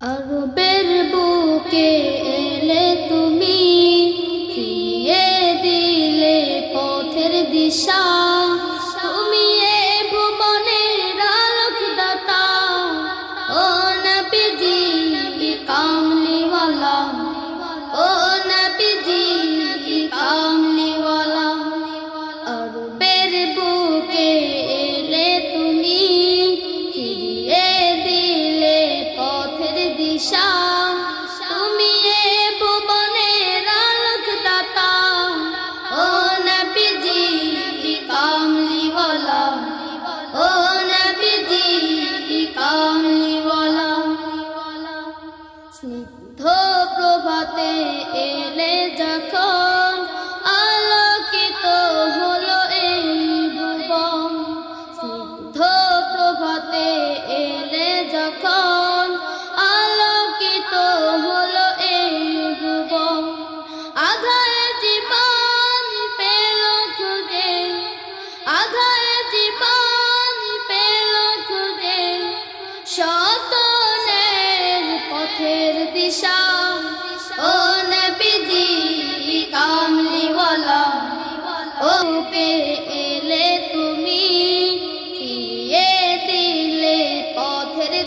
আরবের বুকে এলে তুমি ফিরিয়ে দিলে পথের দিশা। যখন আলোকিত হলো এই ভুবন আধায় জীবন পেল খুঁজে আধায় জীবন পেল খুঁজে শতনের পথের দিশা, ও